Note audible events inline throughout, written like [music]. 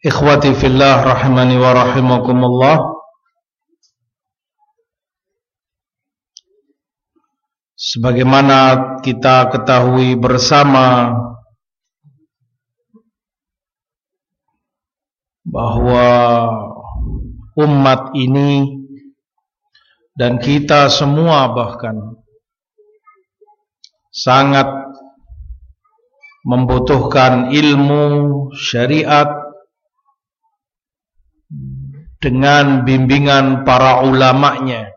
Ikhwati fillah rahimani wa rahimakumullah. Sebagaimana kita ketahui bersama bahwa umat ini dan kita semua bahkan sangat membutuhkan ilmu syariat dengan bimbingan para ulamanya.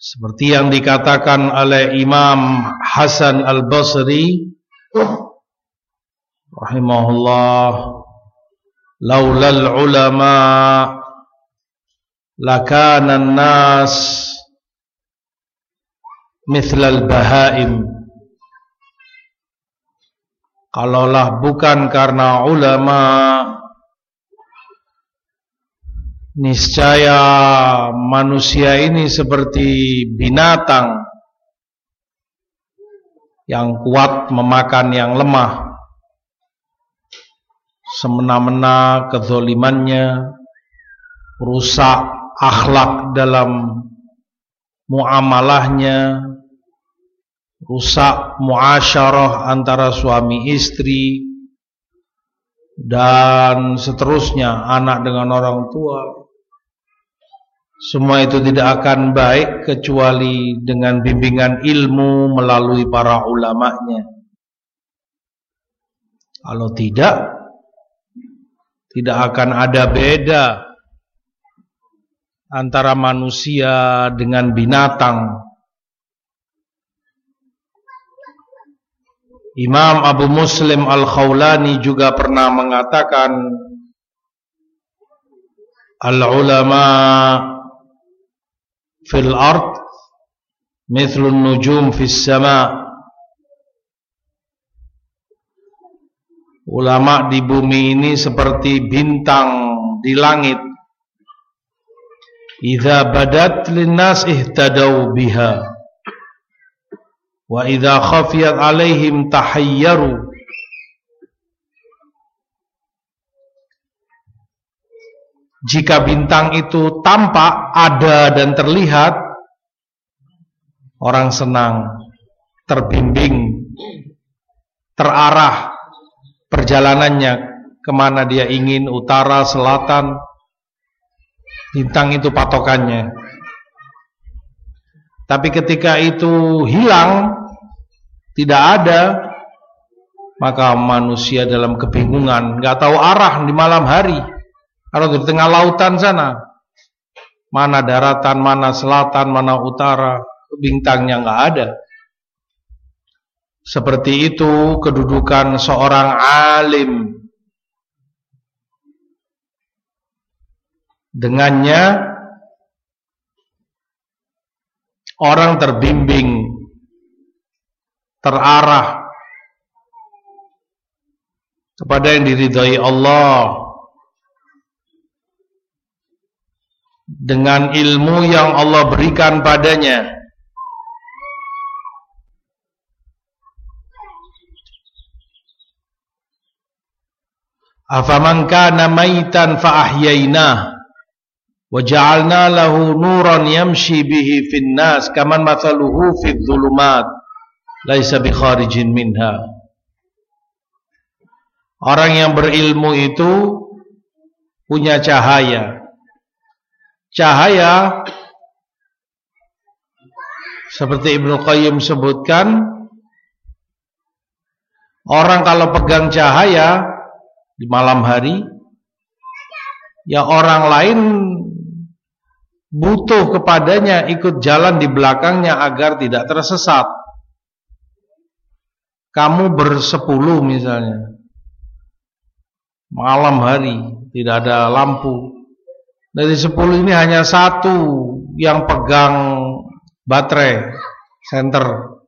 Seperti yang dikatakan oleh Imam Hasan Al-Basri rahimahullah laulal ulama lakana an-nas mithla al-bahaim Kalaulah bukan karena ulama Niscaya manusia ini seperti binatang Yang kuat memakan yang lemah. Semena-mena kezolimannya Rusak akhlak dalam muamalahnya rusak muasyarah antara suami istri dan seterusnya anak dengan orang tua. Semua itu tidak akan baik kecuali dengan bimbingan ilmu melalui para ulamanya. Kalau tidak tidak akan ada beda antara manusia dengan binatang Imam Abu Muslim Al-Khawlani juga pernah mengatakan Al-ulama fil ard mithlun nujum fis sama. Ulama di bumi ini seperti bintang di langit. Idza badat linnas ihtadau biha Wa idza khafiyat alaihim tahayyaru. Jika bintang itu tampak, ada dan terlihat Orang senang Terbimbing Terarah Perjalanannya Ke mana dia ingin Utara, selatan Bintang itu patokannya Tapi ketika itu hilang tidak ada maka manusia dalam kebingungan nggak tahu arah di malam hari. Atau di tengah lautan sana. Mana daratan mana selatan mana utara bintangnya nggak ada. Seperti itu kedudukan seorang alim. Dengannya orang terbimbing terarah kepada yang diridhai Allah dengan ilmu yang Allah berikan padanya. Afaman kana maitan fa ahyaynah ja'alna lahu nuran yamshi bihi fin nas kaman mathaluhu fidh dhulumat laisa bikharijin minha. Orang yang berilmu itu punya cahaya. Cahaya seperti Ibnu Qayyim sebutkan Orang kalau pegang cahaya di malam hari ya orang lain butuh kepadanya ikut jalan di belakangnya agar tidak tersesat. Kamu bersepuluh misalnya. Malam hari tidak ada lampu. Dari sepuluh ini hanya satu yang pegang baterai center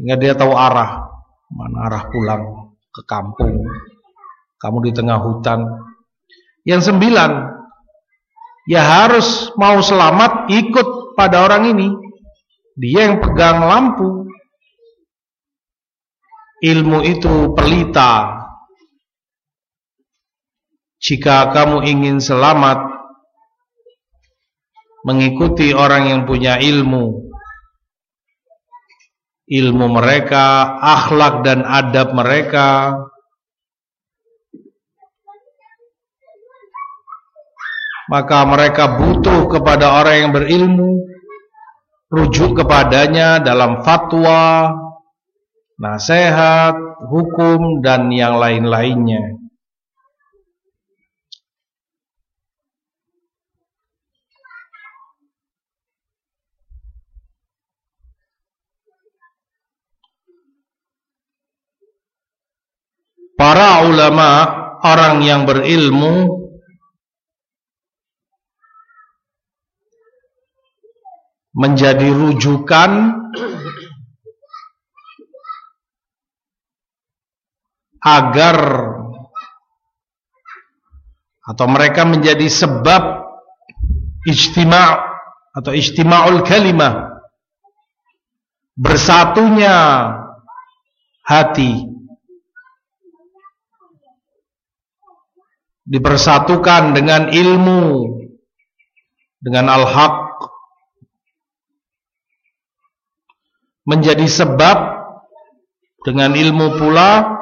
hingga dia tahu arah. Mana arah pulang? Ke kampung. Kamu di tengah hutan. Yang sembilan ya harus mau selamat ikut pada orang ini. Dia yang pegang lampu. Ilmu itu pelita. Jika kamu ingin selamat mengikuti orang yang punya ilmu, ilmu mereka, akhlak dan adab mereka, maka mereka butuh kepada orang yang berilmu, rujuk kepadanya dalam fatwa, nasihat, hukum dan yang lain-lainnya. Para ulama, orang yang berilmu menjadi rujukan agar atau mereka menjadi sebab ijtima' atau ijtima'ul kalimah. Bersatunya hati. Dipersatukan dengan ilmu dengan al-haq menjadi sebab dengan ilmu pula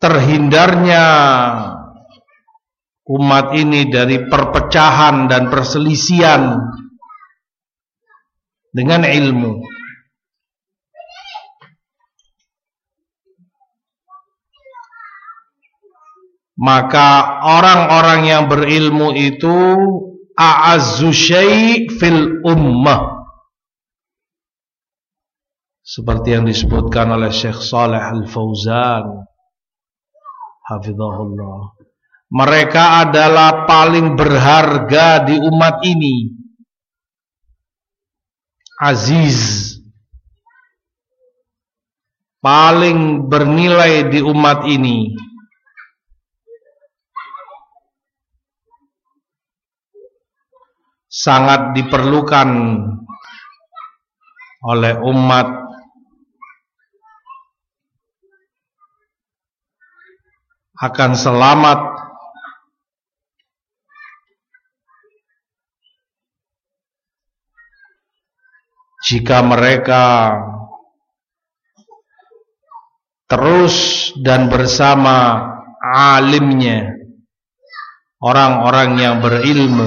terhindarnya umat ini dari perpecahan dan perselisian dengan ilmu. Maka orang-orang yang berilmu itu a'azzu syai' fil ummah. Seperti yang disebutkan oleh Syekh Saleh Al-Fauzan Hafizahullah. Mereka adalah paling berharga di umat ini. Aziz. Paling bernilai di umat ini. Sangat diperlukan oleh umat akan selamat. Jika mereka terus dan bersama alimnya orang-orang yang berilmu.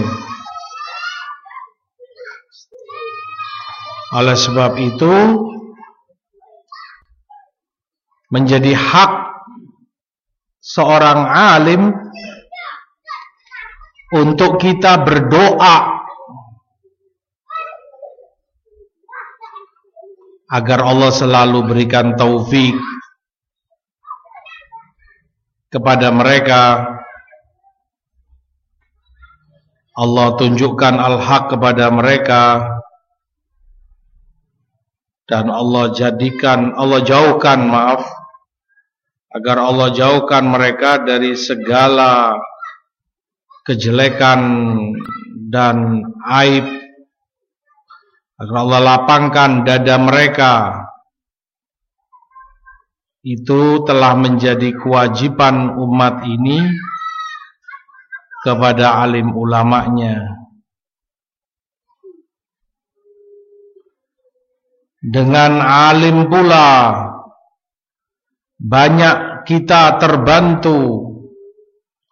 Oleh sebab itu menjadi hak seorang alim untuk kita berdoa agar Allah selalu berikan taufik kepada mereka. Allah tunjukkan al-haq kepada mereka dan Allah jadikan Allah jauhkan maaf agar Allah jauhkan mereka dari segala kejelekan dan aib. Agar Allah lapangkan dada mereka. Itu telah menjadi kewajiban umat ini kepada alim ulamanya. Dengan alim pula banyak kita terbantu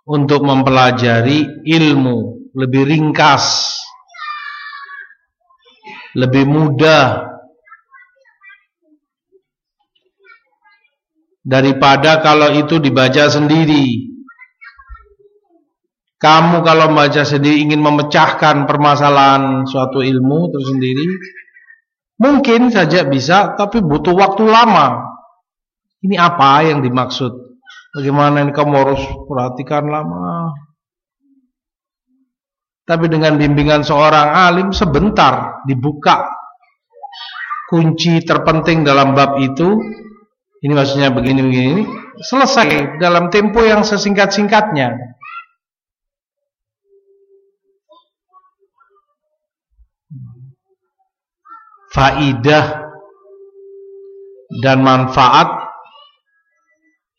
untuk mempelajari ilmu lebih ringkas, lebih mudah daripada kalau itu dibaca sendiri. Kamu kalau membaca sendiri ingin memecahkan permasalahan suatu ilmu tersendiri, Mungkin saja bisa, tapi butuh waktu lama. Ini apa yang dimaksud? Bagaimana ini kamu harus perhatikan lama. Tapi dengan bimbingan seorang alim sebentar dibuka kunci terpenting dalam bab itu. Ini maksudnya begini-begini. Selesai dalam tempo yang sesingkat-singkatnya. faidah dan manfaat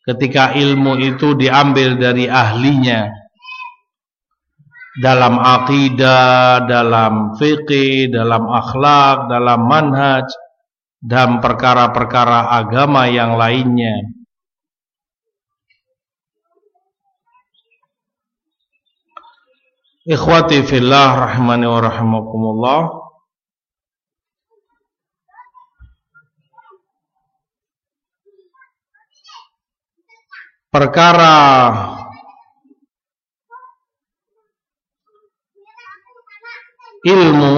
ketika ilmu itu diambil dari ahlinya dalam akidah, dalam fikih, dalam akhlak, dalam manhaj dan perkara-perkara agama yang lainnya. Ikhwati fillah rahimani wa rahimakumullah. Perkara ilmu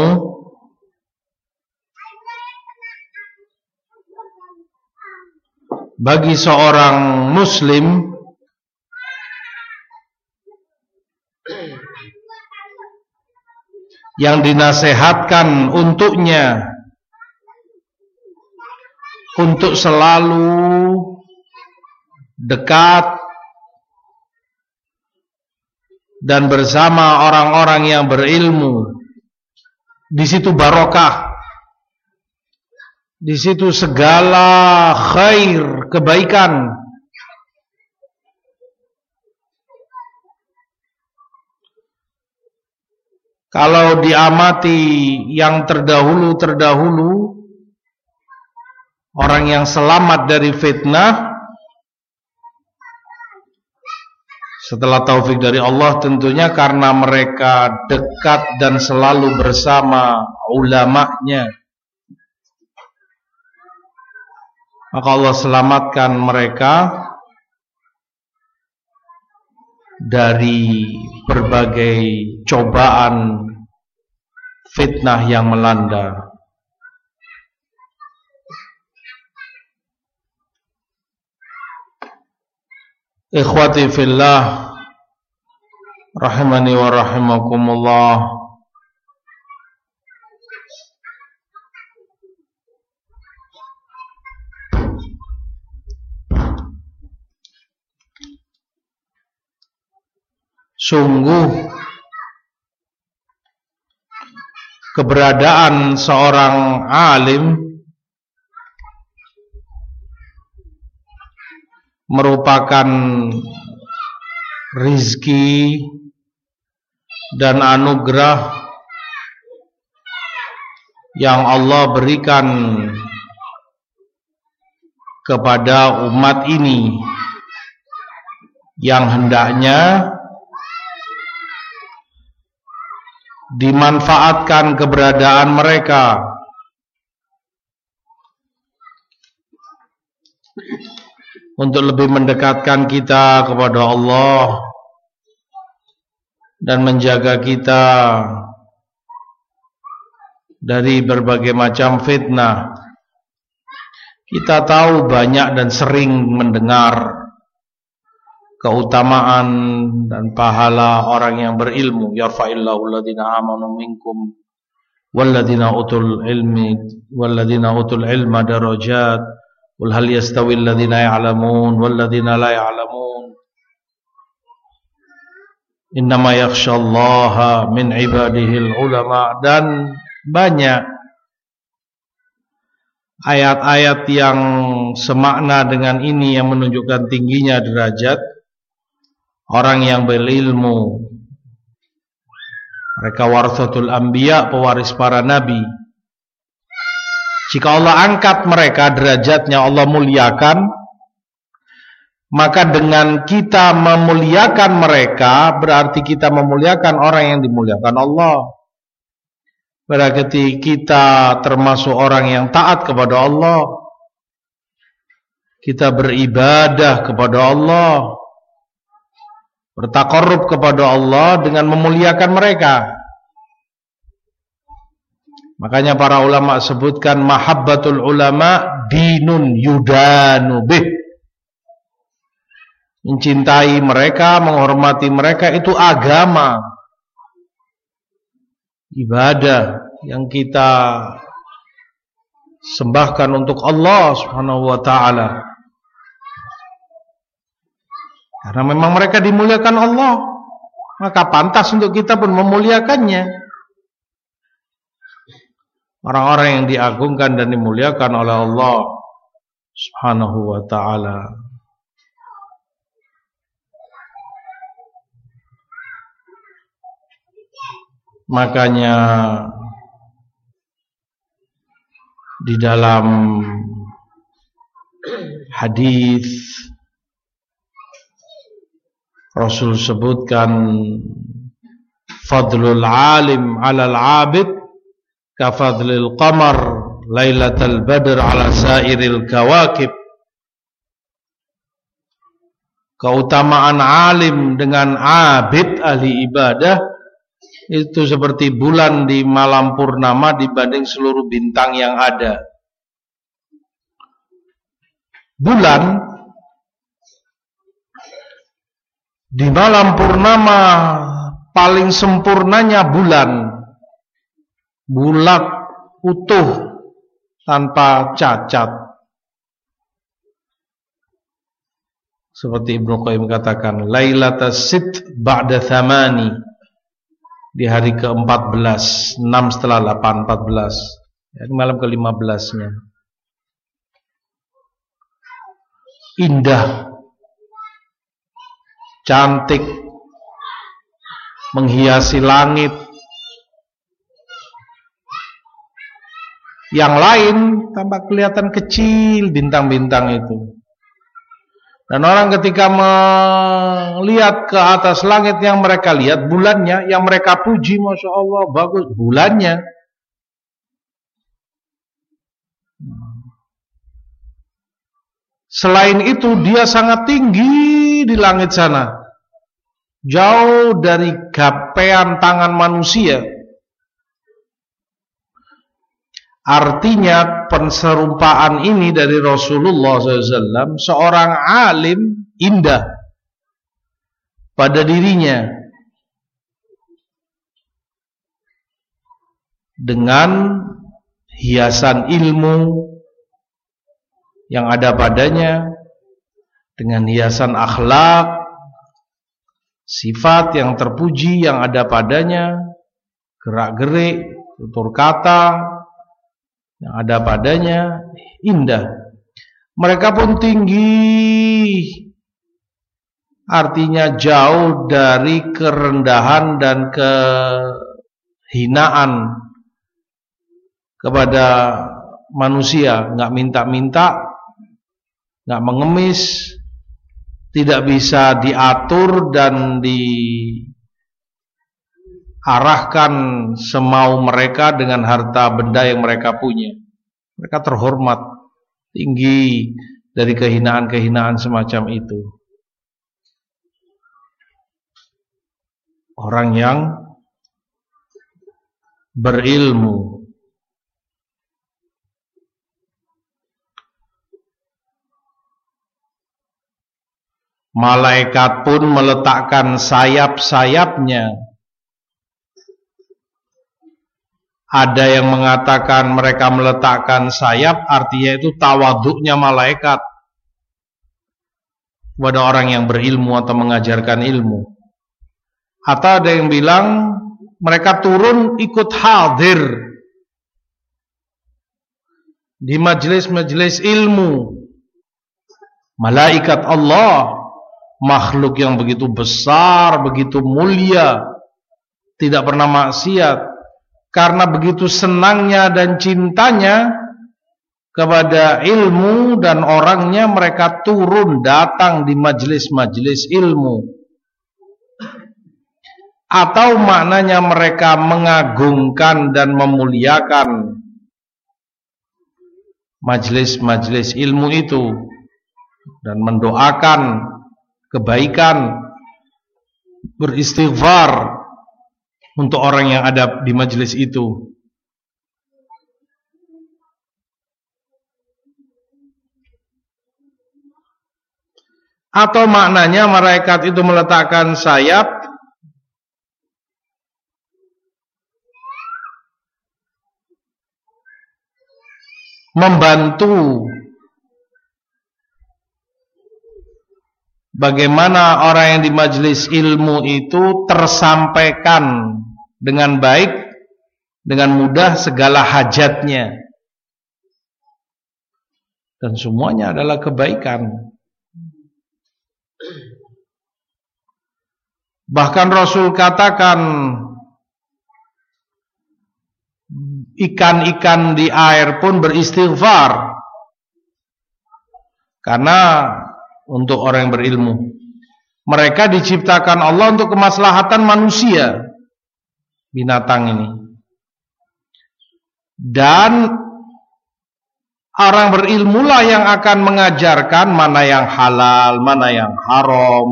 bagi seorang muslim yang dinasehatkan untuknya untuk selalu dekat dan bersama orang-orang yang berilmu. Di situ barokah. Di situ segala khair, kebaikan. Kalau diamati yang terdahulu-terdahulu Orang yang selamat dari fitnah Setelah taufik dari Allah tentunya karena mereka dekat dan selalu bersama ulamanya. Maka Allah selamatkan mereka dari berbagai cobaan fitnah yang melanda. Ikhwati fillah Rahimani wa rahimakumullah. Sungguh Keberadaan seorang alim merupakan rizki dan anugerah yang Allah berikan kepada umat ini. Yang hendaknya dimanfaatkan keberadaan mereka untuk lebih mendekatkan kita kepada Allah dan menjaga kita dari berbagai macam fitnah. Kita tahu banyak dan sering mendengar keutamaan dan pahala orang yang berilmu. Yarfa'illahu alladhina amanu minkum walladhina utul ilmi walladhina utul ilma darajat Qul hal yastawi alladhina ya'lamun walladhina la ya'lamun Innama yakhshallaha min ibadihi ulama dan banyak ayat-ayat yang semakna dengan ini yang menunjukkan tingginya derajat orang yang berilmu. Mereka warasatul anbiya pewaris para nabi jika Allah angkat mereka derajatnya Allah muliakan Maka dengan kita memuliakan mereka Berarti kita memuliakan orang yang dimuliakan Allah. Berarti kita termasuk orang yang taat kepada Allah. Kita beribadah kepada Allah. Bertakarrub kepada Allah dengan memuliakan mereka Makanya para ulama sebutkan mahabbatul ulama dinun yudanu bih. Mencintai mereka, menghormati mereka itu agama. Ibadah yang kita sembahkan untuk Allah Subhanahu wa taala. Karena memang mereka dimuliakan Allah, maka pantas untuk kita pun memuliakannya. Orang-orang yang diagungkan dan dimuliakan oleh Allah Subhanahu wa taala. Makanya di dalam hadis Rasul sebutkan fadlul alim 'alal 'abid kafadlil qamar lailatul badr 'ala sairil kawakib keutamaan alim dengan abid ahli ibadah itu seperti bulan di malam purnama dibanding seluruh bintang yang ada. Bulan di malam purnama paling sempurnanya bulan bulat utuh tanpa cacat. Seperti Ibnu Qayyim katakan, Lailatul Sit ba'da thamani di hari ke-14, 6 setelah 8, 14. Ya, malam ke-15 nya. Indah. Cantik. Menghiasi langit. Yang lain tampak kelihatan kecil bintang-bintang itu. Dan orang ketika melihat ke atas langit yang mereka lihat bulannya, yang mereka puji, masya Allah bagus bulannya. Selain itu dia sangat tinggi di langit sana, jauh dari gapean tangan manusia. Artinya penserumpaan ini dari Rasulullah SAW Seorang alim indah Pada dirinya. Dengan hiasan ilmu Yang ada padanya Dengan hiasan akhlak Sifat yang terpuji yang ada padanya Gerak-gerik Tutur kata yang ada padanya indah. Mereka pun tinggi, artinya jauh dari kerendahan dan kehinaan kepada manusia, nggak minta-minta, nggak mengemis, tidak bisa diatur dan di arahkan semau mereka dengan harta benda yang mereka punya. Mereka terhormat tinggi dari kehinaan-kehinaan semacam itu. Orang yang berilmu Malaikat pun meletakkan sayap-sayapnya Ada yang mengatakan mereka meletakkan sayap artinya itu tawaduknya malaikat kepada orang yang berilmu atau mengajarkan ilmu. Atau ada yang bilang mereka turun ikut hadir di majelis-majelis ilmu. Malaikat Allah makhluk yang begitu besar, begitu mulia, tidak pernah maksiat karena begitu senangnya dan cintanya kepada ilmu dan orangnya mereka turun datang di majelis-majelis ilmu. Atau maknanya mereka mengagungkan dan memuliakan majelis-majelis ilmu itu dan mendoakan kebaikan beristighfar untuk orang yang ada di majelis itu. Atau maknanya mereka itu meletakkan sayap membantu bagaimana orang yang di majelis ilmu itu tersampaikan dengan baik dengan mudah segala hajatnya. Dan semuanya adalah kebaikan. Bahkan Rasul katakan ikan-ikan di air pun beristighfar. Karena untuk orang yang berilmu. Mereka diciptakan Allah untuk kemaslahatan manusia binatang ini dan orang berilmulah yang akan mengajarkan mana yang halal, mana yang haram.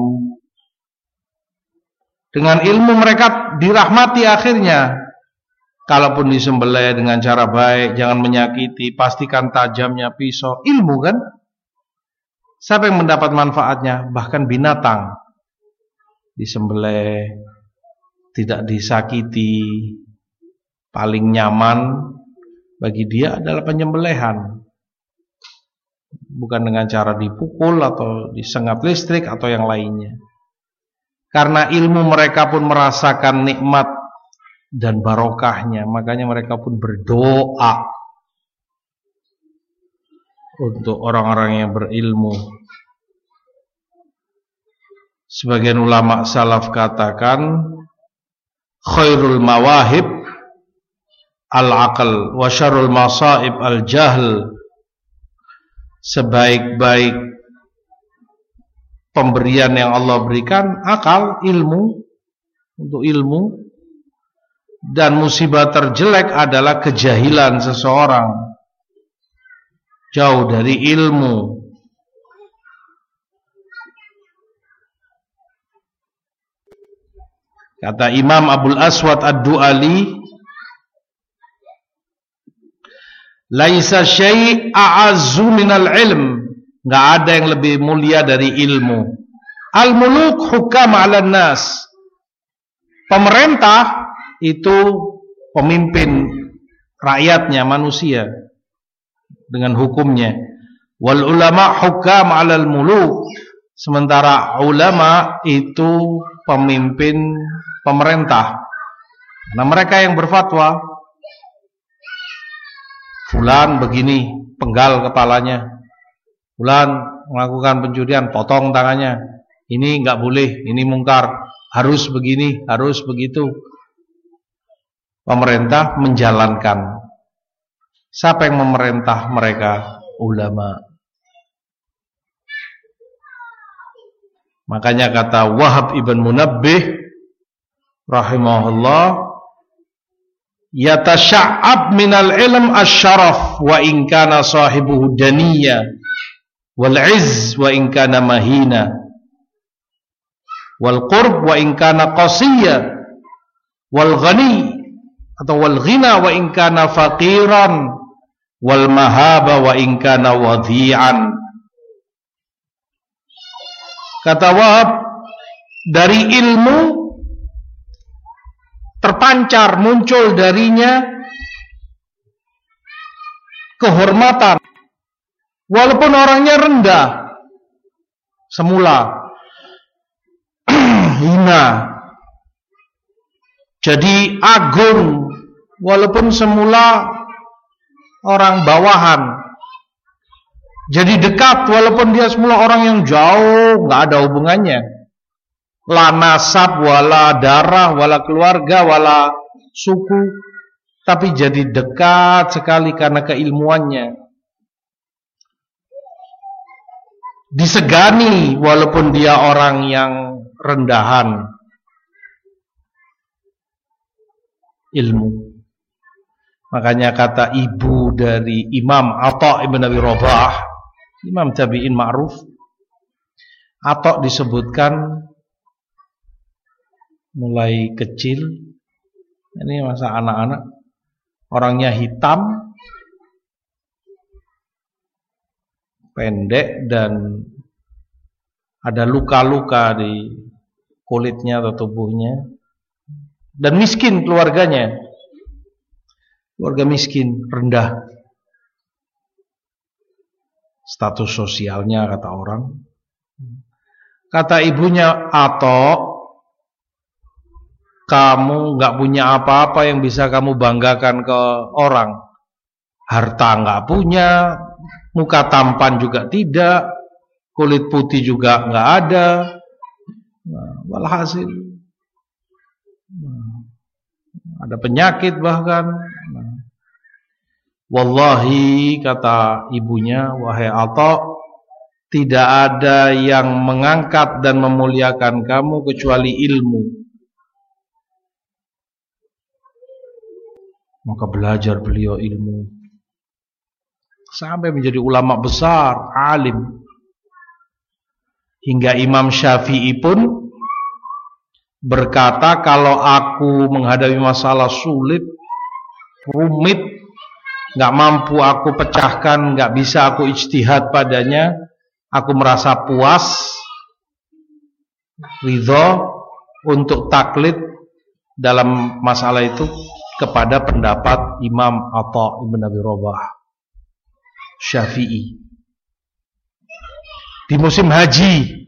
Dengan ilmu mereka dirahmati akhirnya. Kalaupun disembelih dengan cara baik, jangan menyakiti, pastikan tajamnya pisau. Ilmu kan? Siapa yang mendapat manfaatnya? Bahkan binatang disembelih, tidak disakiti, paling nyaman bagi dia adalah penyembelihan. Bukan dengan cara dipukul atau disengat listrik atau yang lainnya. Karena ilmu mereka pun merasakan nikmat dan barokahnya. Makanya mereka pun berdoa untuk orang-orang yang berilmu. Sebagian ulama salaf katakan khairul mawahib al-aql wa syarrul masaib al-jahl. Sebaik-baik pemberian yang Allah berikan akal, ilmu untuk ilmu dan musibah terjelek adalah kejahilan seseorang jauh dari ilmu kata Imam Abdul Aswad Ad-Du'ali laisa syai' a'azzu minal ilm. Enggak ada yang lebih mulia dari ilmu. Al-muluk hukam 'alan nas. Pemerintah itu pemimpin rakyatnya manusia dengan hukumnya. Wal ulama hukam 'alal muluk. Sementara ulama itu pemimpin pemerintah nah mereka yang berfatwa fulan begini penggal kepalanya fulan melakukan pencurian potong tangannya ini enggak boleh ini mungkar harus begini harus begitu pemerintah menjalankan. Siapa yang memerintah mereka? Ulama. Makanya kata Wahab ibn Munabbih rahimahullah yatasha'ab minal ilm asyaraf wa in kana sahibuhu daniya wal izz wa in kana mahina wal qurb wa in kana qasiyya wal ghani atau wal ghina wa in kana faqiran wal mahaba wa in kana wadhi'an. Kata Wahab dari ilmu terpancar muncul darinya kehormatan. Walaupun orangnya rendah semula. [clears throat] Hina. Jadi agung walaupun semula orang bawahan. Jadi dekat walaupun dia semula orang yang jauh nggak ada hubungannya la nasab wala darah wala keluarga wala suku. Tapi jadi dekat sekali karena keilmuannya. Disegani walaupun dia orang yang rendahan. Ilmu. Makanya kata ibu dari Imam Atta ibn Abi Rabah, Imam Tabi'in ma'ruf, Atta disebutkan mulai kecil, ini masa anak-anak, orangnya hitam, pendek dan ada luka-luka di kulitnya atau tubuhnya. Dan miskin keluarganya. Keluarga miskin rendah. Status sosialnya kata orang. Kata ibunya atau kamu nggak punya apa-apa yang bisa kamu banggakan ke orang. Harta nggak punya muka tampan juga tidak kulit putih juga nggak ada. Nah, walhasil. Nah, ada penyakit bahkan. Nah, wallahi kata ibunya wahai Atta tidak ada yang mengangkat dan memuliakan kamu kecuali ilmu maka belajar beliau ilmu. Sampai menjadi ulama besar alim. Hingga Imam Syafi'i pun berkata kalau aku menghadapi masalah sulit, rumit, nggak mampu aku pecahkan, nggak bisa aku ijtihad padanya, aku merasa puas, ridho untuk taklid dalam masalah itu kepada pendapat Imam Atta Ibn Abi Robah Syafi'i. Di musim haji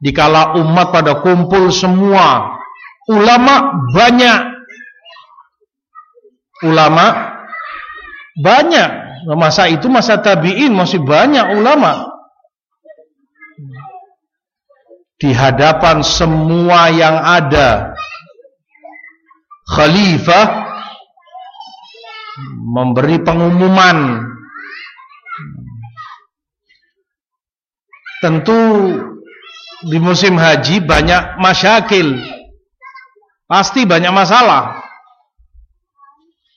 dikala umat pada kumpul semua ulama banyak. Ulama banyak. Masa itu masa tabi'in masih banyak ulama. Di hadapan semua yang ada khalifah memberi pengumuman Tentu di musim haji banyak masyakil. Pasti banyak masalah.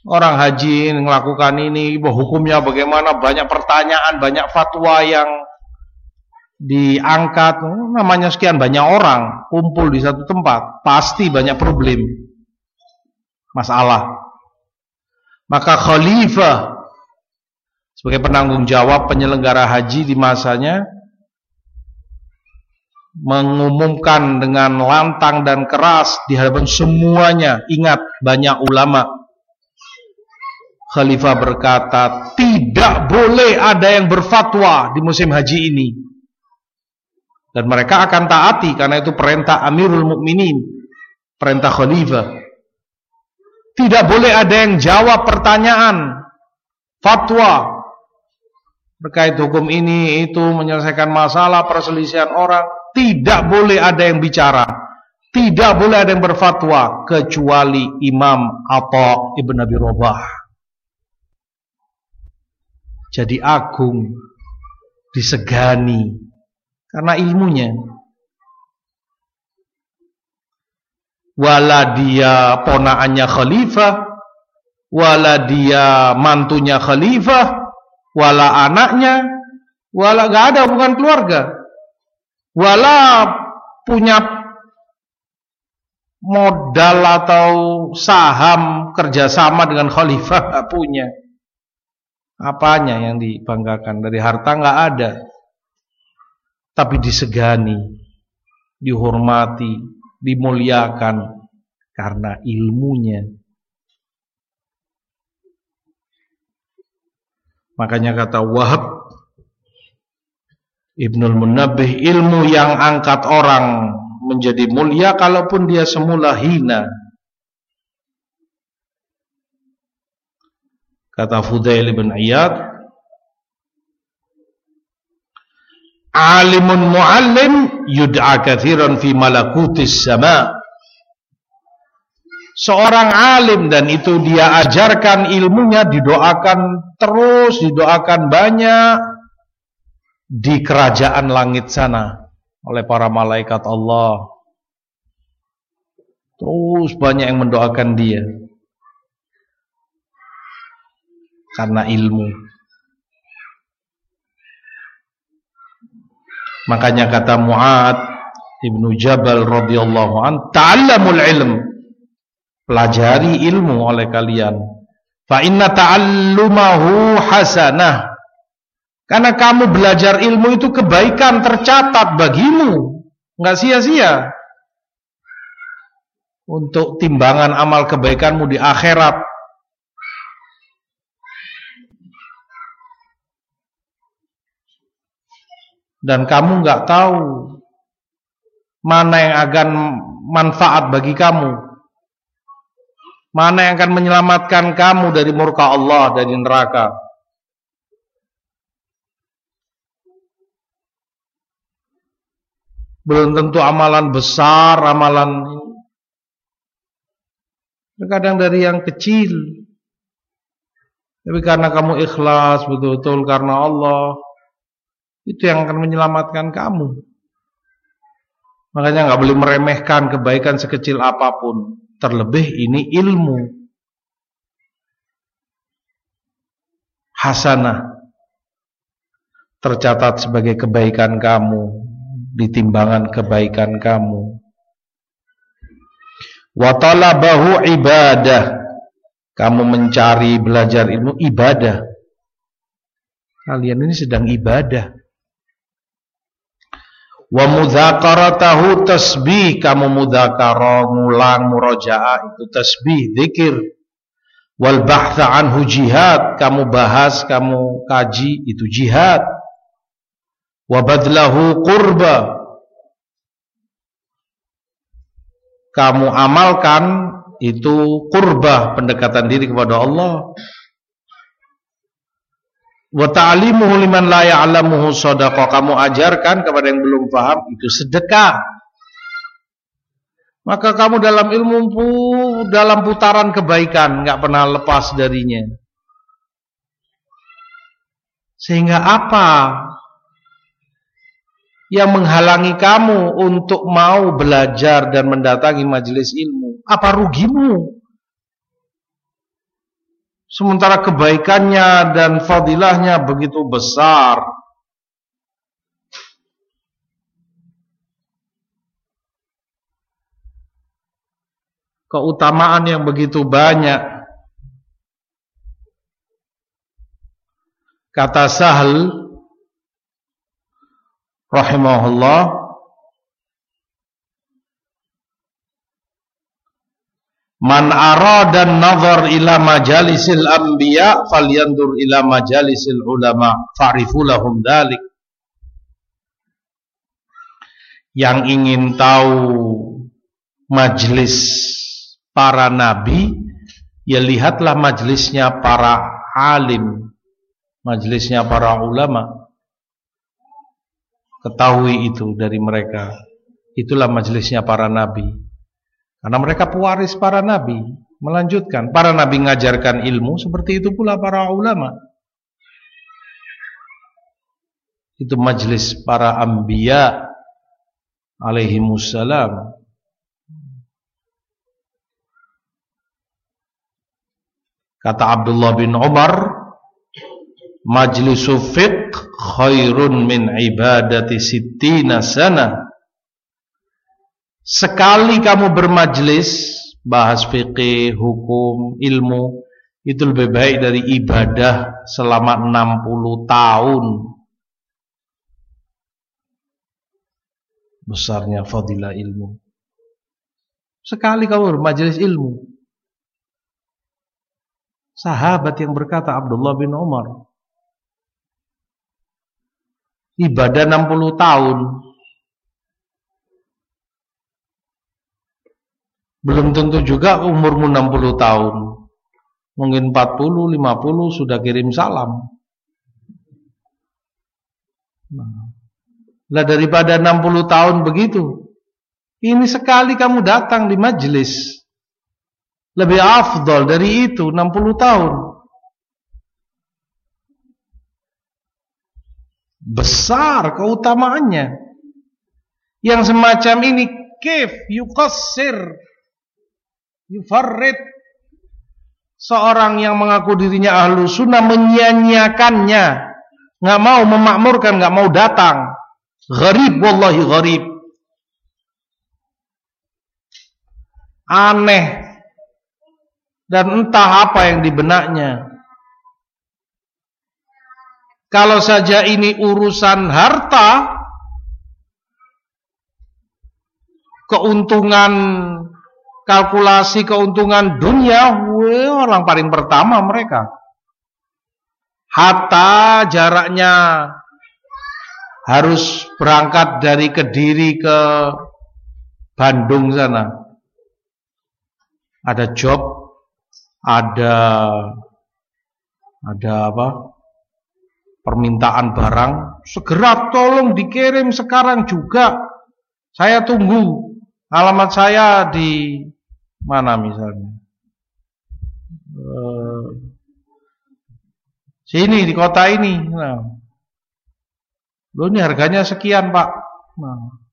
Orang haji melakukan ini, hukumnya bagaimana, banyak pertanyaan, banyak fatwa yang diangkat. Namanya sekian banyak orang kumpul di satu tempat, pasti banyak problem. Masalah. Maka khalifah sebagai penanggung jawab penyelenggara haji di masanya mengumumkan dengan lantang dan keras di hadapan semuanya. Ingat, banyak ulama. Khalifah berkata, tidak boleh ada yang berfatwa di musim haji ini. Dan mereka akan taati karena itu perintah Amirul Mukminin, perintah Khalifah. Tidak boleh ada yang jawab pertanyaan, fatwa. Terkait hukum ini itu menyelesaikan masalah perselisihan orang. Tidak boleh ada yang bicara. Tidak boleh ada yang berfatwa kecuali Imam Atta Ibn Abi Robah jadi agung disegani. Karena ilmunya wala dia ponaannya khalifah. Wala dia mantunya khalifah. Wala anaknya, wala gak ada bukan keluarga, wala punya modal atau saham kerjasama dengan khalifah gak punya. Apanya yang dibanggakan? Dari harta nggak ada, tapi disegani, dihormati, dimuliakan karena ilmunya. Makanya kata Wahab Ibnul Munabbih ilmu yang angkat orang menjadi mulia kalaupun dia semula hina. Kata Fudail bin Iyad Alimun muallim yud'a kathiran fi malakutis sama' seorang alim dan itu dia ajarkan ilmunya didoakan terus didoakan banyak di kerajaan langit sana oleh para malaikat Allah. Terus banyak yang mendoakan dia. Karena ilmu makanya kata Muad ibnu Jabal radhiyallahu an ta'allamul ilm pelajari ilmu oleh kalian fa inna ta'allumahu hasanah Karena kamu belajar ilmu itu kebaikan tercatat bagimu, nggak sia-sia. Untuk timbangan amal kebaikanmu di akhirat. Dan kamu nggak tahu mana yang akan manfaat bagi kamu. Mana yang akan menyelamatkan kamu dari murka Allah dari neraka. Belum tentu amalan besar, amalan Terkadang dari yang kecil. Tapi karena kamu ikhlas betul-betul karena Allah, itu yang akan menyelamatkan kamu. Makanya nggak boleh meremehkan kebaikan sekecil apa pun. Terlebih ini ilmu. Hasanah tercatat sebagai kebaikan kamu di timbangan kebaikan kamu. Wa talabahu ibadah. Kamu mencari belajar ilmu ibadah. Kalian ini sedang ibadah. Wa mudzakaratahu tasbih, kamu mudzakarah, ngulang, murajaah itu tasbih, zikir. Wal bahtha anhu jihad, kamu bahas, kamu kaji itu jihad. Wa badlahu qurba. Kamu amalkan itu kurba pendekatan diri kepada Allah wa ta'limuhu liman la ya'lamuhu shadaqah kamu ajarkan kepada yang belum paham itu sedekah maka kamu dalam ilmu dalam putaran kebaikan nggak pernah lepas darinya sehingga apa yang menghalangi kamu untuk mau belajar dan mendatangi majelis ilmu? Apa rugimu? Sementara kebaikannya dan fadilahnya begitu besar. Keutamaan yang begitu banyak. Kata Sahal rahimahullah Man arada nazar ila majalisil anbiya falyandur ila majalisil ulama fa'rifu lahum dalik Yang ingin tahu majlis para nabi ya lihatlah majlisnya para alim majlisnya para ulama Ketahui itu dari mereka. Itulah majelisnya para nabi. Karena mereka pewaris para nabi. Melanjutkan. Para nabi mengajarkan ilmu. Seperti itu pula para ulama. Itu majelis para anbiya alaihimussalam. Kata Abdullah bin Umar majlisu fiqh khairun min ibadati sittina sana sekali kamu bermajlis bahas fikih, hukum, ilmu itu lebih baik dari ibadah selama 60 tahun. Besarnya fadilah ilmu. Sekali kamu bermajlis ilmu. Sahabat yang berkata Abdullah bin Umar ibadah 60 tahun belum tentu juga umurmu 60 tahun. Mungkin 40, 50 sudah kirim salam. Nah, lah daripada 60 tahun begitu ini sekali kamu datang di majelis lebih afdol dari itu 60 tahun. Besar keutamaannya. Yang semacam ini kif yuqassir yufarrid. Seorang yang mengaku dirinya ahlu sunnah menyia-nyiakannya. Nggak mau memakmurkan nggak mau datang. Gharib wallahi gharib. Aneh. Dan entah apa yang di benaknya. Kalau saja ini urusan harta, keuntungan kalkulasi keuntungan dunia, weh, orang paling pertama mereka. Hatta jaraknya harus berangkat dari Kediri ke Bandung sana. Ada job, ada ada apa? Permintaan barang, segera tolong dikirim sekarang juga. Saya tunggu. Alamat saya di mana misalnya? Uh, sini di kota ini. Nah. Loh ini harganya sekian pak. Nah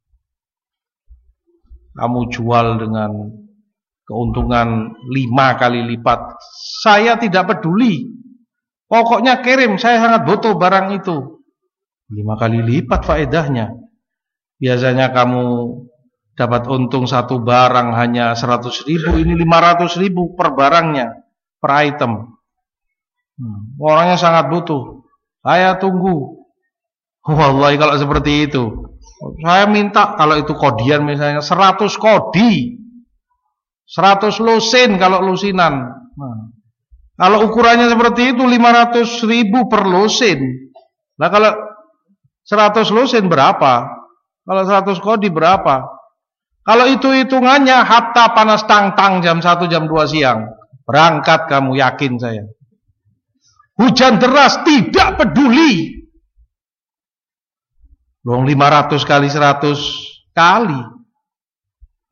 kamu jual dengan keuntungan lima kali lipat. Saya tidak peduli. Pokoknya kirim, saya sangat butuh barang itu. Lima kali lipat faedahnya. Biasanya kamu dapat untung satu barang hanya 100 ribu, ini 500 ribu per barangnya, per item. Hmm, orangnya sangat butuh. Saya tunggu. [laughs] Wallahi kalau seperti itu saya minta kalau itu kodian misalnya 100 kodi. 100 lusin kalau lusinan. Nah, kalau ukurannya seperti itu 500 ribu per lusin. Nah kalau 100 lusin berapa? Kalau 100 kodi berapa? Kalau itu hitungannya hatta panas tang-tang jam 1 jam 2 siang. Berangkat kamu yakin saya. Hujan deras tidak peduli. Wong 500 kali 100 kali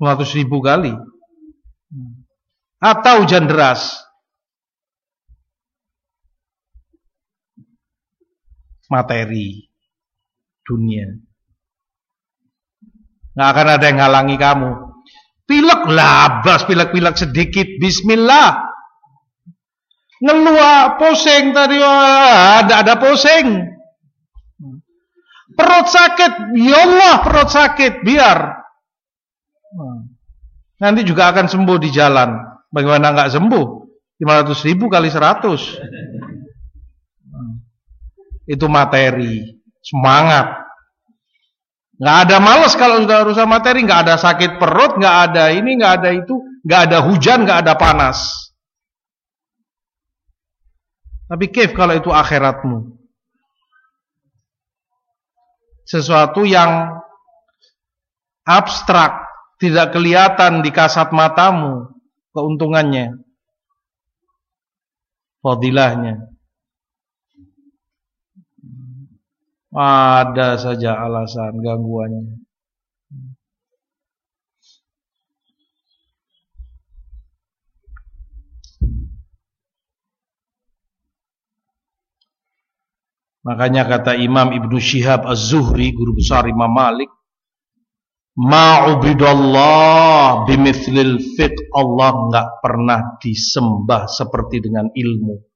500 ribu kali Atau hujan deras Materi Dunia Nggak akan ada yang ngalangi kamu Pilek labas Pilek-pilek sedikit Bismillah Ngelua posing tadi Ada ada posing Perut sakit, ya Allah perut sakit, biar. Nanti juga akan sembuh di jalan. Bagaimana nggak sembuh? 500 ribu kali 100. Itu materi, semangat. Nggak ada males kalau sudah urusan materi, nggak ada sakit perut, nggak ada ini, nggak ada itu, nggak ada hujan, nggak ada panas. Tapi kif kalau itu akhiratmu sesuatu yang abstrak, tidak kelihatan di kasat matamu keuntungannya, fadilahnya. Ada saja alasan gangguannya. Makanya kata Imam Ibnu Syihab Az-Zuhri, guru besar Imam Malik, Ma'ubidallah bimithlil fiqh Allah enggak pernah disembah seperti dengan ilmu.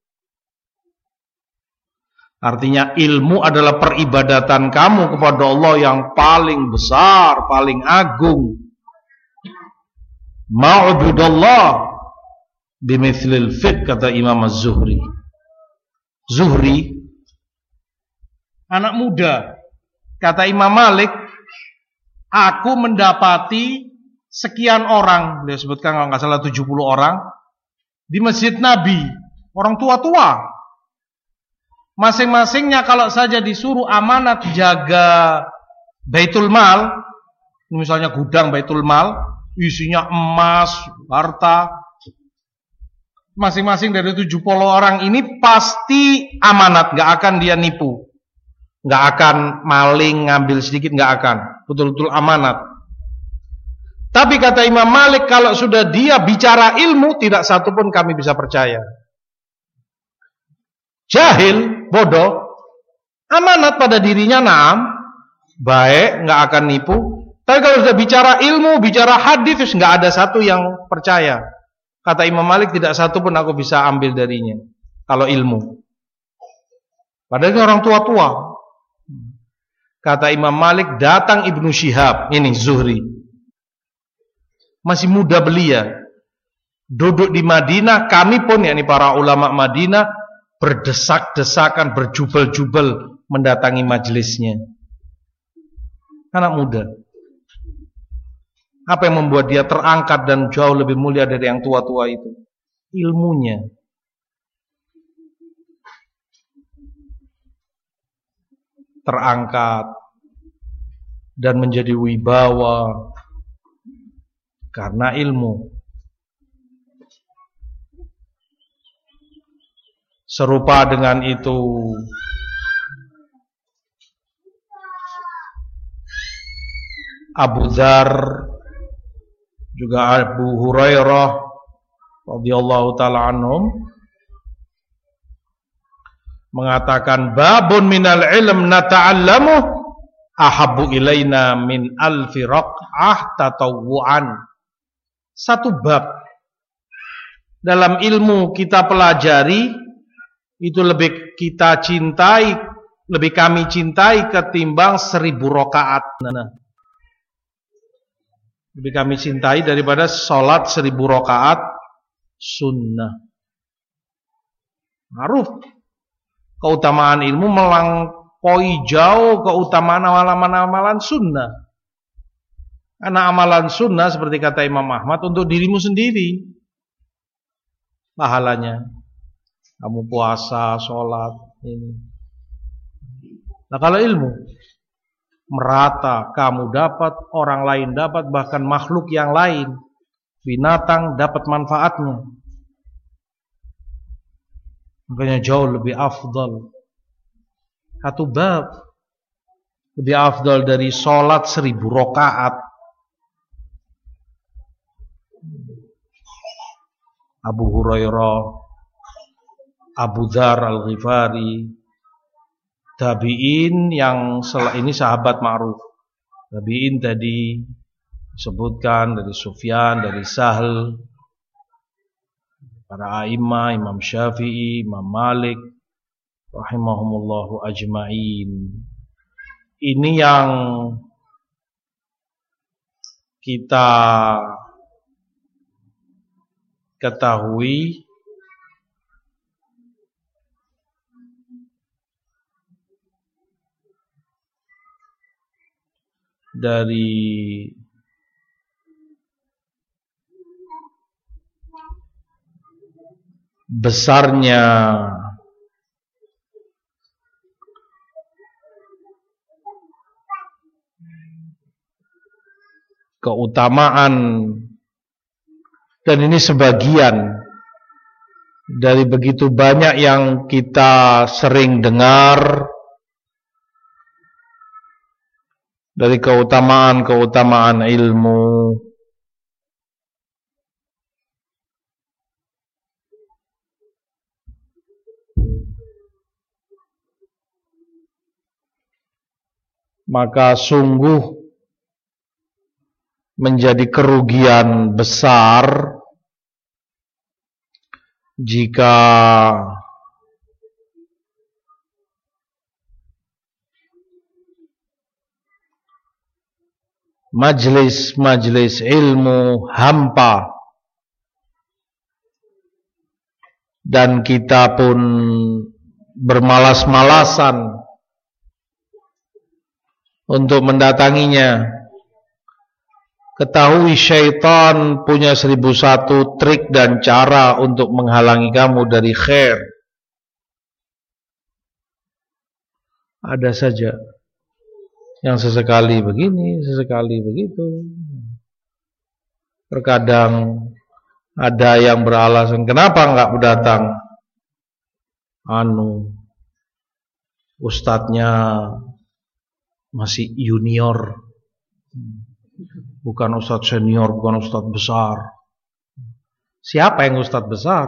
Artinya ilmu adalah peribadatan kamu kepada Allah yang paling besar, paling agung. Ma'ubidallah bimithlil fiqh kata Imam Az-Zuhri. Zuhri anak muda. Kata Imam Malik, aku mendapati sekian orang, dia sebutkan kalau nggak salah 70 orang di Masjid Nabi, orang tua-tua. Masing-masingnya kalau saja disuruh amanat jaga Baitul Mal, misalnya gudang Baitul Mal, isinya emas, harta, masing-masing dari 70 orang ini pasti amanat, nggak akan dia nipu. Nggak akan maling ngambil sedikit nggak akan. Betul-betul amanat. Tapi kata Imam Malik kalau sudah dia bicara ilmu tidak satu pun kami bisa percaya jahil bodoh. Amanat pada dirinya naam. Baik nggak akan nipu. Tapi kalau sudah bicara ilmu bicara hadis nggak ada satu yang percaya. Kata Imam Malik tidak satu pun aku bisa ambil darinya. Kalau ilmu. Padahal orang tua-tua. Kata Imam Malik, datang Ibnu Syihab, ini Zuhri. Masih muda belia. Duduk di Madinah, kami pun yakni para ulama Madinah berdesak-desakan, berjubel-jubel mendatangi majelisnya. Anak muda. Apa yang membuat dia terangkat dan jauh lebih mulia dari yang tua-tua itu? Ilmunya. Terangkat dan menjadi wibawa karena ilmu. Serupa dengan itu. Abu Dzar juga Abu Hurairah radhiyallahu taala anhum mengatakan babun minal ilm nata'allamu ahabbu ilaina min alfi raq'ah tatawwuan. Satu bab dalam ilmu kita pelajari itu lebih kita cintai, lebih kami cintai ketimbang seribu rokaat. Nah, lebih kami cintai daripada sholat seribu rokaat sunnah. Maruf. Keutamaan ilmu melampaui jauh keutamaan amalan-amalan sunnah. Karena amalan sunnah seperti kata Imam Ahmad untuk dirimu sendiri. Pahalanya. Kamu puasa, sholat, ini. Nah kalau ilmu merata, kamu dapat, orang lain dapat, bahkan makhluk yang lain, binatang dapat manfaatnya. Makanya jauh lebih afdal. Satu bab lebih afdal dari sholat seribu rokaat. Abu Hurairah Abu Dhar Al-Ghifari Tabi'in yang setelah ini sahabat ma'ruf. Tabi'in tadi disebutkan dari Sufyan, dari Sahel para a'imah, Imam Syafi'i, Imam Malik rahimahumullahu ajma'in. Ini yang kita ketahui dari besarnya keutamaan dan ini sebagian dari begitu banyak yang kita sering dengar dari keutamaan-keutamaan ilmu. Maka sungguh menjadi kerugian besar jika majlis-majlis ilmu hampa. Dan kita pun bermalas-malasan untuk mendatanginya. Ketahui syaitan punya seribu satu trik dan cara untuk menghalangi kamu dari khair. Ada saja yang sesekali begini, sesekali begitu. Terkadang ada yang beralasan, kenapa enggak datang? Anu, ustadznya masih junior, bukan ustadz senior, bukan ustadz besar. Siapa yang ustadz besar?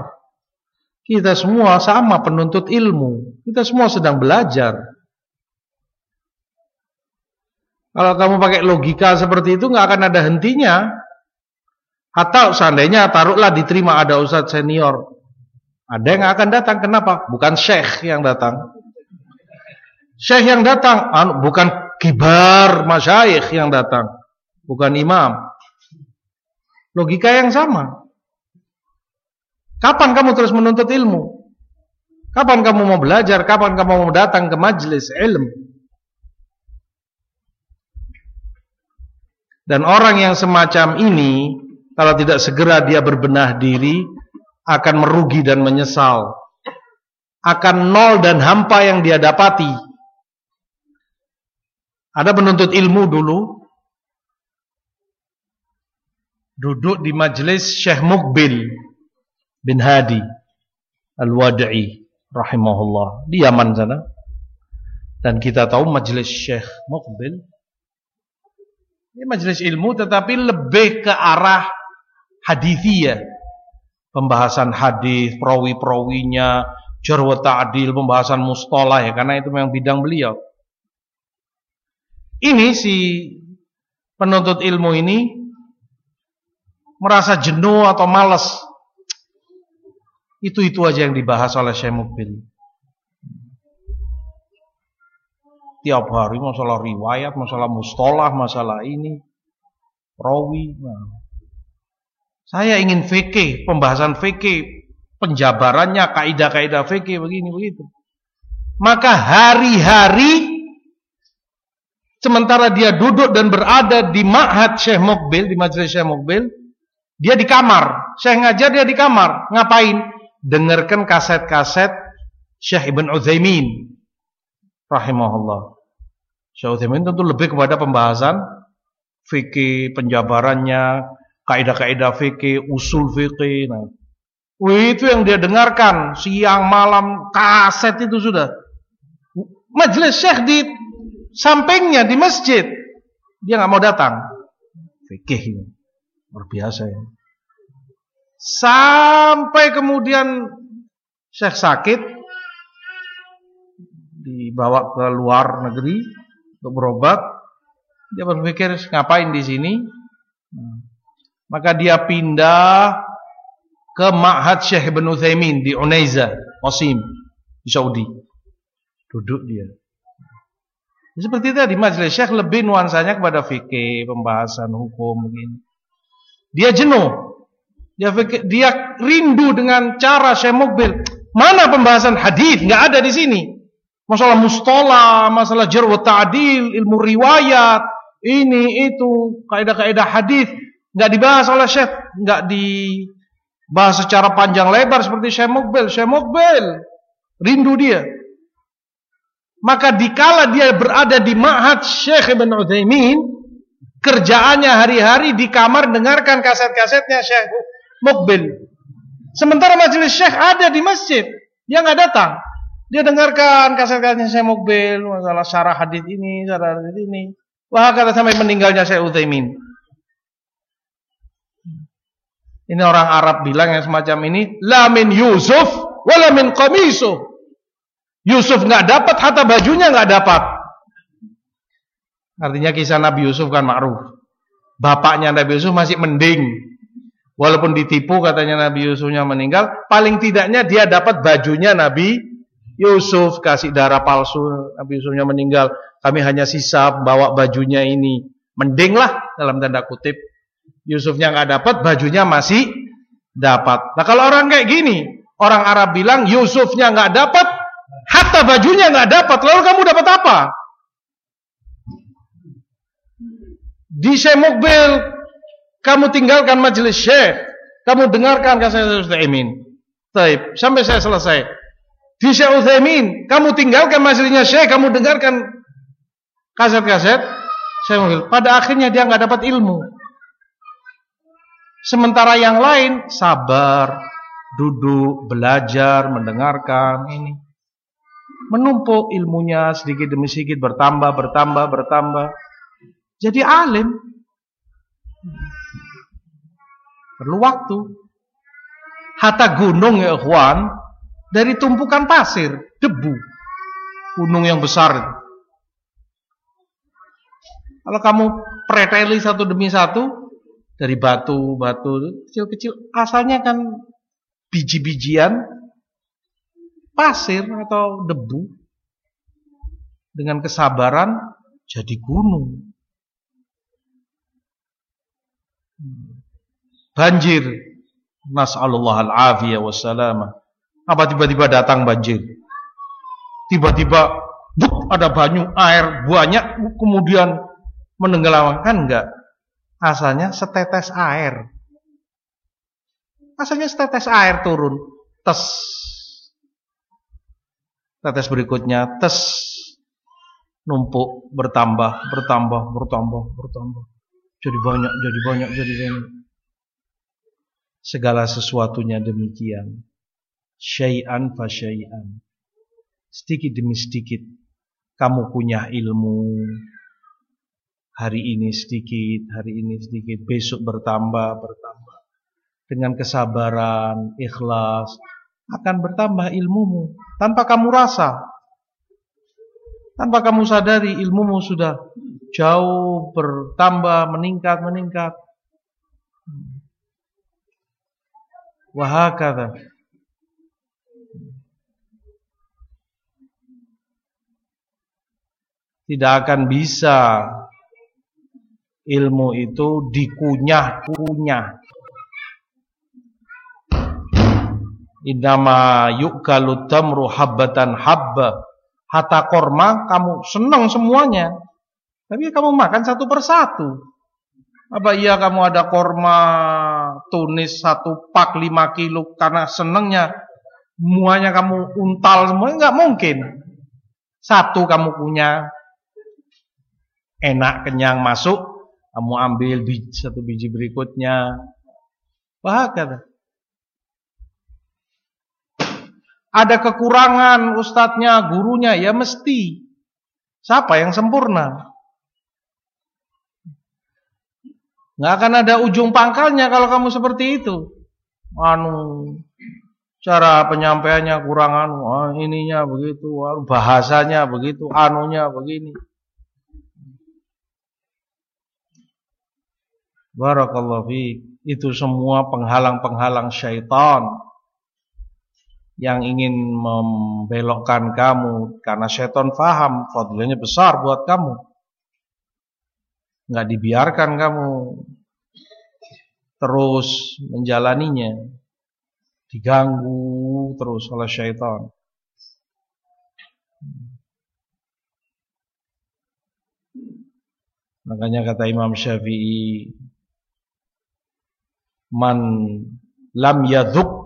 Kita semua sama penuntut ilmu. Kita semua sedang belajar. Kalau kamu pakai logika seperti itu nggak akan ada hentinya. Atau seandainya taruhlah diterima ada ustadz senior. Ada yang akan datang. Kenapa? Bukan syekh yang datang. Syekh yang datang anu, bukan kibar masyayikh yang datang. Bukan imam. Logika yang sama. Kapan kamu terus menuntut ilmu? Kapan kamu mau belajar? Kapan kamu mau datang ke majelis ilmu? Dan orang yang semacam ini kalau tidak segera dia berbenah diri akan merugi dan menyesal. Akan nol dan hampa yang dia dapati. Ada penuntut ilmu dulu duduk di majelis Syekh Mukbil bin Hadi Al-Wada'i rahimahullah di Yaman sana. Dan kita tahu majelis Syekh Muqbil ini majelis ilmu tetapi lebih ke arah hadithiyah. Pembahasan hadis, perawi-perawinya, jarwa ta'dil, pembahasan mustalah ya karena itu memang bidang beliau. Ini si penuntut ilmu ini merasa jenuh atau malas itu-itu aja yang dibahas oleh Syekh Mukbil. Tiap hari masalah riwayat, masalah mustolah, masalah ini, rawi. Nah. Saya ingin fikih, pembahasan fikih, penjabarannya, kaidah-kaidah fikih begini begitu. Maka hari-hari sementara dia duduk dan berada di ma'had Syekh Mukbil, di majelis Syekh Mukbil, dia di kamar. Syekh ngajar dia di kamar. Ngapain? dengarkan kaset-kaset Syekh Ibn Uthaymin rahimahullah. Syekh Uthaymin tentu lebih kepada pembahasan fikih, penjabarannya, kaidah-kaidah fikih, usul fikih. Nah, itu yang dia dengarkan siang malam kaset itu sudah. Majelis Syekh di sampingnya di masjid. Dia nggak mau datang. Fikih ini. Luar biasa ya. Sampai kemudian Syekh sakit dibawa ke luar negeri untuk berobat. Dia berpikir ngapain di sini? Maka dia pindah ke Ma'had Syekh Ibn Uthaymin di Unaiza, Qasim, di Saudi. Duduk dia. Seperti tadi majelis Syekh lebih nuansanya kepada fikih, pembahasan hukum begini. Dia jenuh dia dia rindu dengan cara Syekh Mukbil. Mana pembahasan hadis? Enggak ada di sini. Masalah mustola, masalah jarh ta'dil, ilmu riwayat, ini itu kaidah-kaidah hadis enggak dibahas oleh Syekh, enggak dibahas secara panjang lebar seperti Syekh Mukbil. Syekh Mukbil rindu dia. Maka dikala dia berada di ma'had Syekh Ibn Utsaimin, kerjaannya hari-hari di kamar dengarkan kaset-kasetnya Syekh mukbil. Sementara majelis syekh ada di masjid, dia nggak datang. Dia dengarkan kaset-kasetnya Syekh Mukbil, masalah syarah hadis ini, syarah hadis ini. Wah kata sampai meninggalnya Syekh Utsaimin. Ini orang Arab bilang yang semacam ini, la min Yusuf wala min. Yusuf nggak dapat, hatta bajunya nggak dapat. Artinya kisah Nabi Yusuf kan ma'ruf. Bapaknya Nabi Yusuf masih mending. Walaupun ditipu katanya Nabi Yusufnya meninggal, paling tidaknya dia dapat bajunya Nabi Yusuf kasih darah palsu Nabi Yusufnya meninggal. Kami hanya sisa bawa bajunya ini. Mendinglah dalam tanda kutip. Yusufnya nggak dapat, bajunya masih dapat. Nah kalau orang kayak gini, orang Arab bilang Yusufnya nggak dapat, hatta bajunya nggak dapat. Lalu kamu dapat apa? Di Syekh kamu tinggalkan majelis syekh. Kamu dengarkan kaset Utsaimin. Taib. Sampai saya selesai. Di Syekh Utsaimin, kamu tinggalkan majelisnya syekh, kamu dengarkan kaset-kaset. Saya -kaset. pada akhirnya dia nggak dapat ilmu. Sementara yang lain sabar, duduk, belajar, mendengarkan ini. Menumpuk ilmunya sedikit demi sedikit bertambah, bertambah, bertambah. Jadi alim. Perlu waktu. Hatta gunung ya ikhwan dari tumpukan pasir, debu. Gunung yang besar. Kalau kamu preteli satu demi satu dari batu, batu kecil-kecil, asalnya kan biji-bijian pasir atau debu. Dengan kesabaran jadi gunung. Hmm banjir. Nas'alullah al-afiyah wassalamah. Apa tiba-tiba datang banjir? Tiba-tiba ada banyu air banyak kemudian menenggelamkan enggak? Asalnya setetes air. Asalnya setetes air turun, tes. Tetes berikutnya tes numpuk bertambah, bertambah, bertambah, bertambah. Jadi banyak, jadi banyak, jadi banyak. Segala sesuatunya demikian. Syai'an fa syai'an. Sedikit demi sedikit kamu punya ilmu. Hari ini sedikit, hari ini sedikit, besok bertambah, bertambah. Dengan kesabaran, ikhlas, akan bertambah ilmumu tanpa kamu rasa. Tanpa kamu sadari ilmumu sudah jauh bertambah, meningkat, meningkat. Wahakata. Tidak akan bisa ilmu itu dikunyah-kunyah. Idama yukalu tamru habbatan habba. Hatta korma kamu senang semuanya. Tapi kamu makan satu persatu. Apa iya kamu ada korma tunis satu pak lima kilo karena senengnya semuanya kamu untal semuanya nggak mungkin. Satu kamu punya enak kenyang masuk, kamu ambil biji, satu biji berikutnya. Bahkan ada kekurangan ustadznya, gurunya, ya mesti. Siapa yang sempurna? Nggak akan ada ujung pangkalnya kalau kamu seperti itu. Anu, cara penyampaiannya kurang anu, ah, ininya begitu, ah, bahasanya begitu, anunya begini. Barakallahu fiik. Itu semua penghalang-penghalang syaitan yang ingin membelokkan kamu karena syaitan faham fadilnya besar buat kamu. Nggak dibiarkan kamu terus menjalaninya. Diganggu terus oleh syaitan. Makanya kata Imam Syafi'i man lam yadhuk.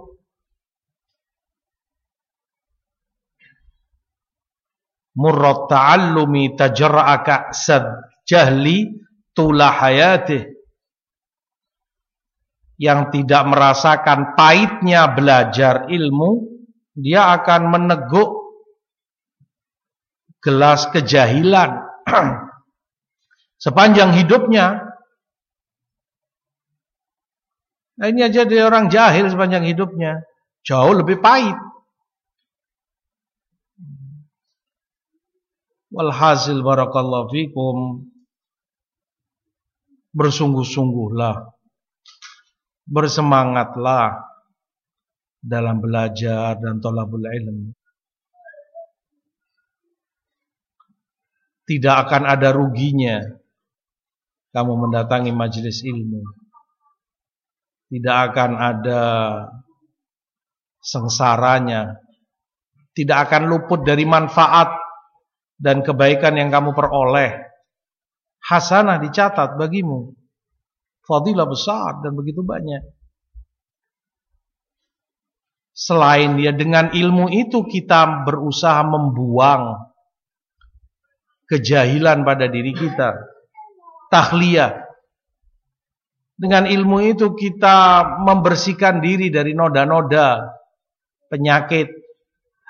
Murrat ta'allumi tajra'a ka'sad jahli tula hayatih. Yang tidak merasakan pahitnya belajar ilmu dia akan meneguk gelas kejahilan. [clears throat] Sepanjang hidupnya nah ini aja dia orang jahil sepanjang hidupnya jauh lebih pahit walhasil barakallahu fikum bersungguh-sungguhlah, bersemangatlah dalam belajar dan tolabul ilm. Tidak akan ada ruginya kamu mendatangi majelis ilmu. Tidak akan ada sengsaranya. Tidak akan luput dari manfaat dan kebaikan yang kamu peroleh hasanah dicatat bagimu. Fadilah besar dan begitu banyak. Selain dia dengan ilmu itu kita berusaha membuang kejahilan pada diri kita. Tahliyah. Dengan ilmu itu kita membersihkan diri dari noda-noda penyakit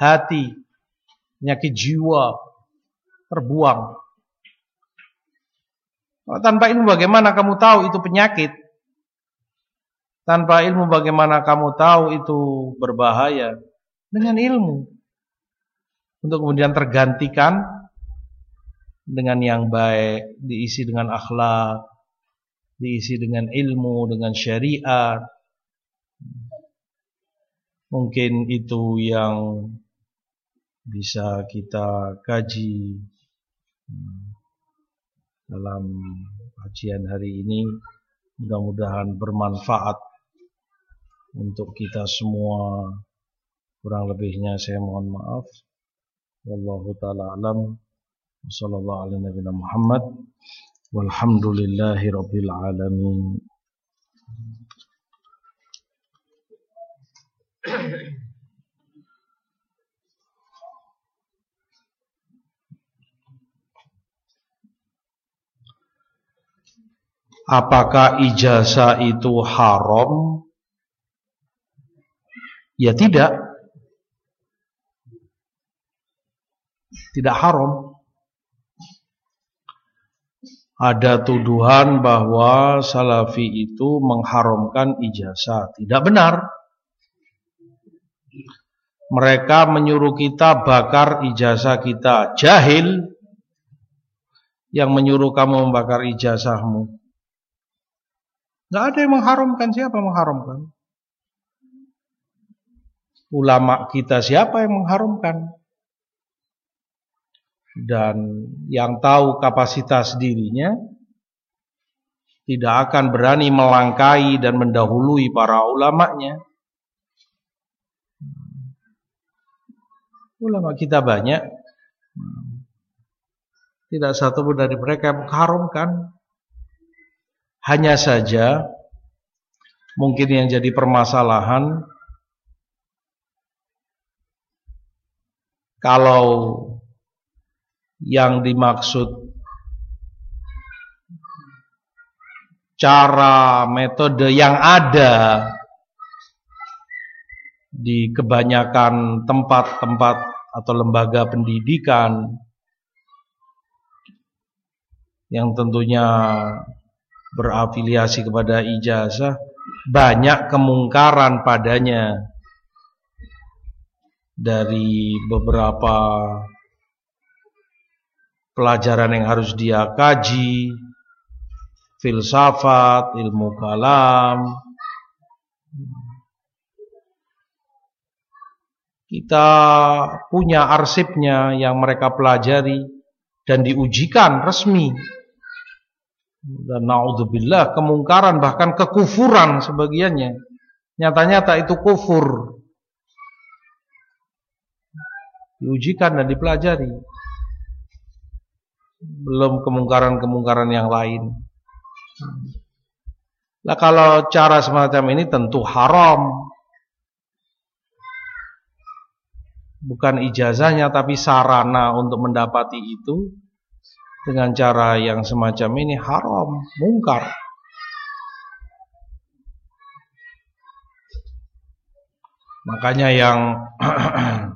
hati, penyakit jiwa, terbuang. Tanpa ilmu bagaimana kamu tahu itu penyakit? Tanpa ilmu bagaimana kamu tahu itu berbahaya? Dengan ilmu. Untuk kemudian tergantikan dengan yang baik, diisi dengan akhlak, diisi dengan ilmu, dengan syariat. Mungkin itu yang bisa kita kaji dalam kajian hari ini. Mudah-mudahan bermanfaat untuk kita semua. Kurang lebihnya saya mohon maaf. Wallahu taala alam. Alaihi nabiyana Muhammad walhamdulillahi rabbil alamin Apakah ijazah itu haram? Ya tidak. Tidak haram. Ada tuduhan bahwa salafi itu mengharamkan ijazah. Tidak benar. Mereka menyuruh kita bakar ijazah kita. Jahil yang menyuruh kamu membakar ijazahmu. Gak ada yang mengharamkan. Siapa mengharamkan? Ulama kita siapa yang mengharamkan? Dan yang tahu kapasitas dirinya tidak akan berani melangkai dan mendahului para ulamanya. Ulama kita banyak. Tidak satu pun dari mereka yang mengharamkan. Hanya saja mungkin yang jadi permasalahan kalau yang dimaksud cara metode yang ada di kebanyakan tempat-tempat atau lembaga pendidikan yang tentunya berafiliasi kepada ijazah banyak kemungkaran padanya dari beberapa pelajaran yang harus dia kaji filsafat, ilmu kalam. Kita punya arsipnya yang mereka pelajari dan diujikan resmi. Dan naudzubillah kemungkaran bahkan kekufuran sebagiannya. Nyata-nyata itu kufur. Diujikan dan dipelajari belum kemungkaran-kemungkaran yang lain nah kalau cara semacam ini tentu haram bukan ijazahnya tapi sarana untuk mendapati itu dengan cara yang semacam ini haram, mungkar. Makanya yang [clears throat]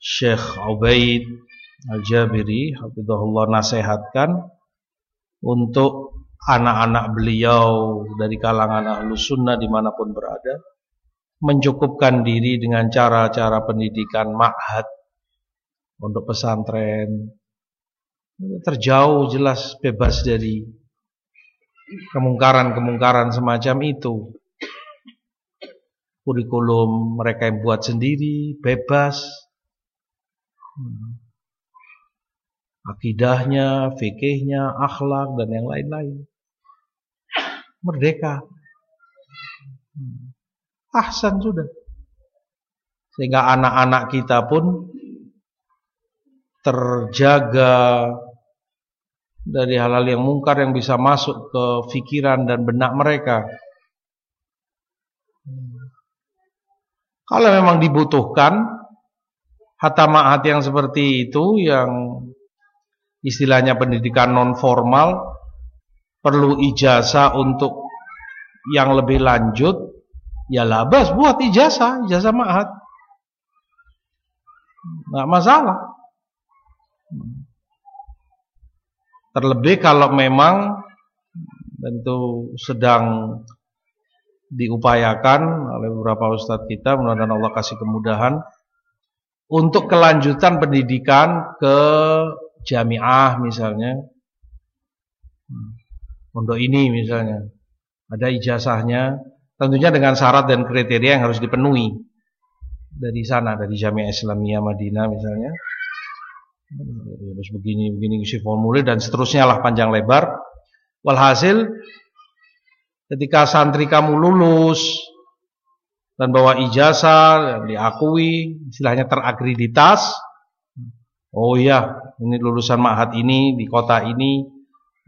Syekh Ubaid Al-Jabiri Hafizahullah nasihatkan untuk anak-anak beliau dari kalangan ahlu sunnah di mana pun berada mencukupkan diri dengan cara-cara pendidikan ma'had untuk pesantren terjauh jelas bebas dari kemungkaran-kemungkaran semacam itu. Kurikulum mereka yang buat sendiri, bebas. Akidahnya, fikihnya, akhlak dan yang lain-lain. Merdeka. Ahsan sudah. Sehingga anak-anak kita pun terjaga dari hal-hal yang mungkar yang bisa masuk ke fikiran dan benak mereka. Kalau memang dibutuhkan hatamaat yang seperti itu yang istilahnya pendidikan non formal perlu ijazah untuk yang lebih lanjut ya labas buat ijazah ijazah ma'had. Nggak masalah. Terlebih kalau memang tentu sedang diupayakan oleh beberapa ustadz kita, mudah-mudahan Allah kasih kemudahan untuk kelanjutan pendidikan ke jamiah misalnya. Untuk ini misalnya ada ijazahnya, tentunya dengan syarat dan kriteria yang harus dipenuhi dari sana dari Jamiah Islamiyah Madinah misalnya harus begini begini isi formulir dan seterusnya lah panjang lebar walhasil ketika santri kamu lulus dan bawa ijazah diakui, istilahnya terakreditas. Oh iya, ini lulusan ma'had ini di kota ini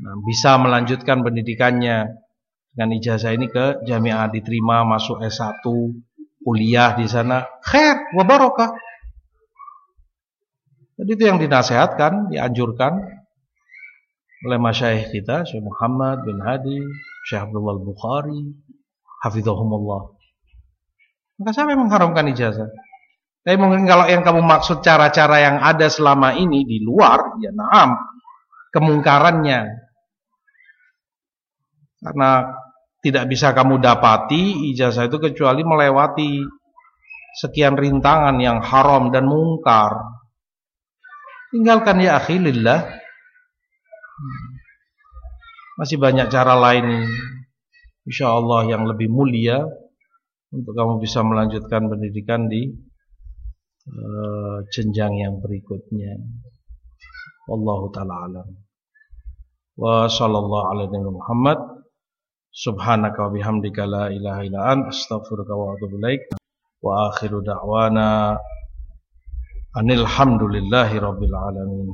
nah, bisa melanjutkan pendidikannya. Dengan ijazah ini ke jamiah diterima masuk S1 kuliah di sana. Khair wa barakah jadi itu yang dinasehatkan dianjurkan oleh masyayikh kita Syekh Muhammad bin Hadi Syekh Abdullah Bukhari hafizahumullah. Maka siapa yang mengharamkan ijazah tapi mungkin kalau yang kamu maksud cara-cara yang ada selama ini di luar, ya naam, kemungkarannya. Karena tidak bisa kamu dapati ijazah itu kecuali melewati sekian rintangan yang haram dan mungkar. Tinggalkan ya akhilillah. Masih banyak cara lain insya Allah yang lebih mulia untuk kamu bisa melanjutkan pendidikan di uh, jenjang yang berikutnya. Wallahu taala alam. Wa sallallahu ala nabi Muhammad subhanaka wa bihamdika la ilaha illa ant astaghfiruka wa atubu ilaik. Wa akhiru da'wana anil hamdulillahi rabbil alamin.